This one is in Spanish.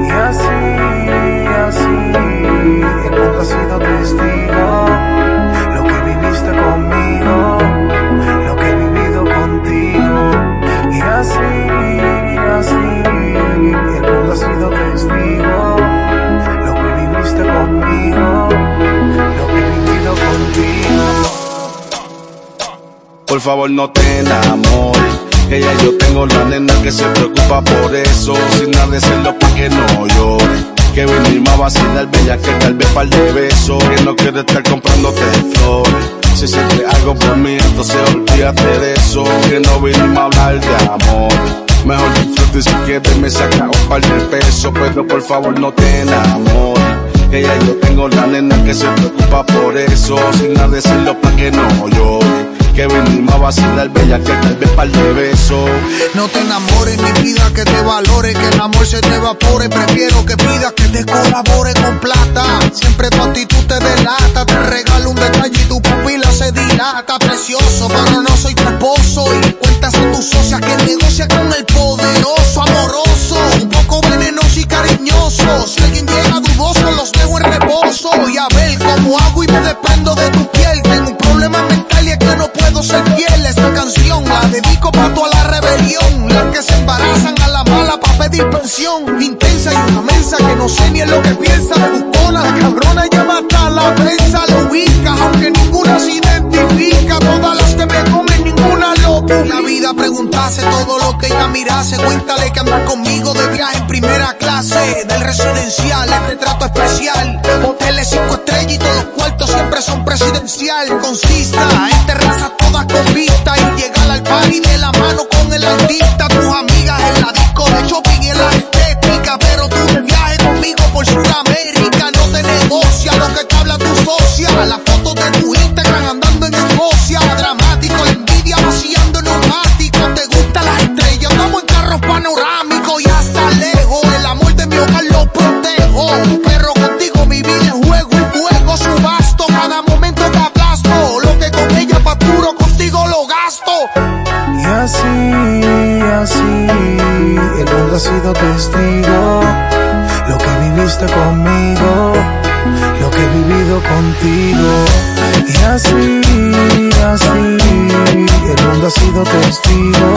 Y así, así, el mundo ha sido testigo. Lo que viviste conmigo, lo que he vivido contigo. Y así, así, el mundo ha sido testigo. Lo que viviste conmigo, lo que he vivido contigo. Por favor no te enamores. Que ya yo tengo la nena que se preocupa por eso. Sin nada decirlo pa' que no llore. Que venimos a vacilar bella que tal vez par de besos. Que no quiere estar comprándote flores. Si sientes algo por mí, entonces olvídate de eso. Que no vinimos a hablar de amor. Mejor disfrute si quieres me saca un par de pesos. Pero por favor no te enamores. Que ya yo tengo la nena que se preocupa por eso. Sin nada decirlo pa' que no llore. Que venimos a vacilar bella que tal vez par de besos. No te enamores, mi vida, que te valore, que el amor se te evapore. Prefiero que pidas que te colabore con plata. Siempre tu actitud te delata. Te regalo un detalle y tu ser fiel. Esta canción la dedico pa' toda la rebelión. Las que se embarazan a la mala pa' pedir pensión. Intensa y una mensa que no sé ni en lo que piensa. Buscona, la cabrona llama hasta la prensa. Lo ubica, aunque ninguna se identifica. Todas las que me comen, ninguna lo. Vida preguntase todo lo que ella mirase. Cuéntale que andas conmigo de viaje en primera clase. Del residencial, este trato especial. Hoteles cinco estrellas y todos los cuartos siempre son presidencial. Consista en terrazas todas con vista. Y llegar al party de la mano con el artista. Tus amigas en la disco de shopping y en la estética. Pero tú de viaje conmigo por Sudamérica. No te negocia lo que te habla tu socia. La foto de tu Instagram andando en Escocia. Sido testigo. Lo que viviste conmigo, lo que he vivido contigo. Y así, así, el mundo ha sido testigo.